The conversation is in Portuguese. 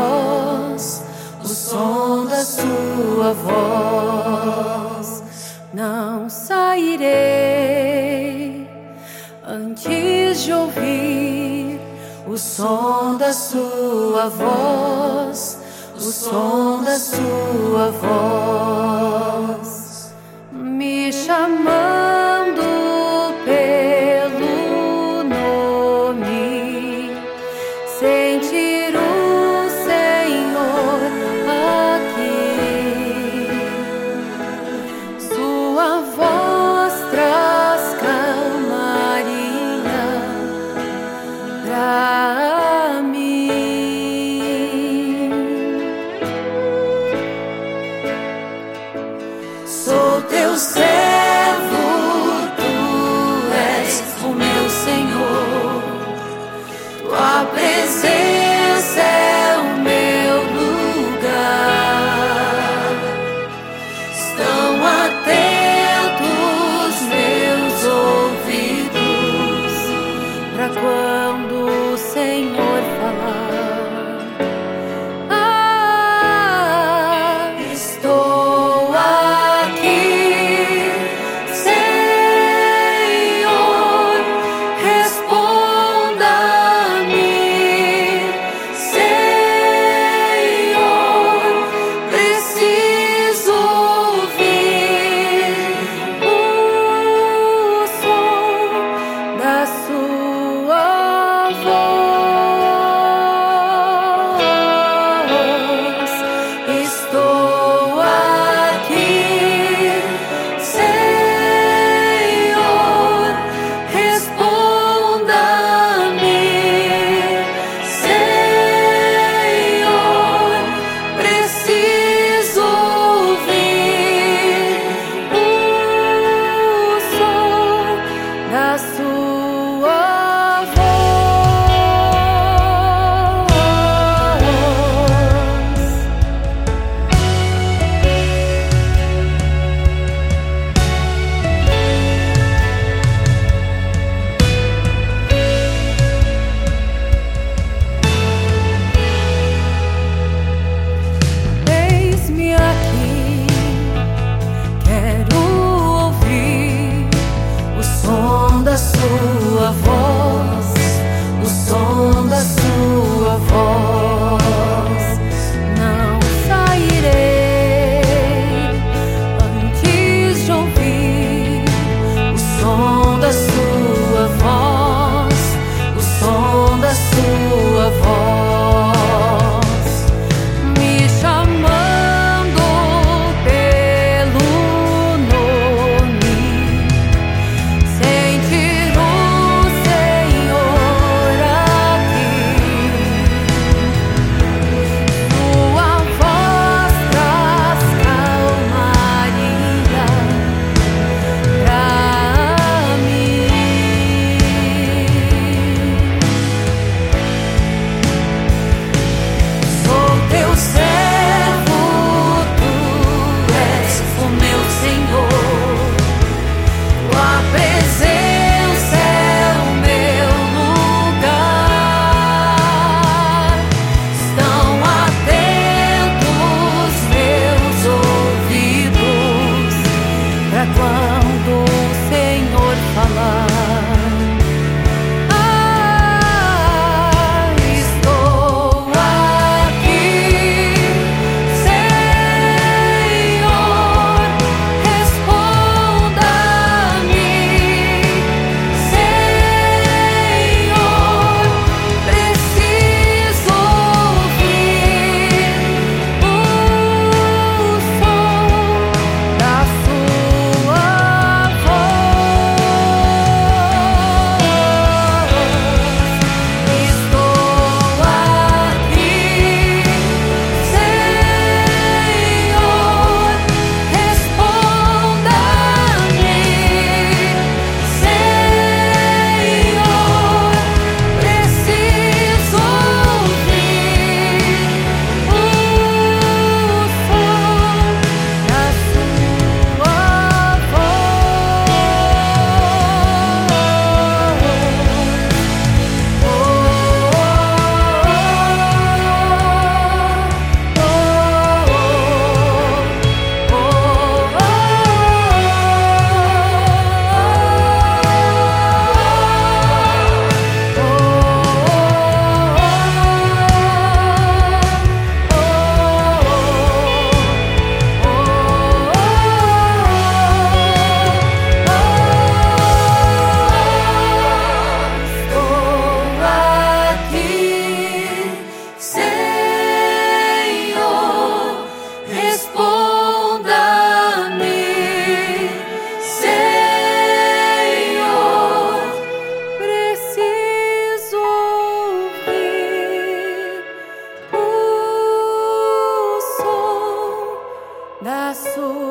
voz, o som da sua voz. Não sairei antes de ouvir o som da sua voz, o som da sua voz, me chamando a sua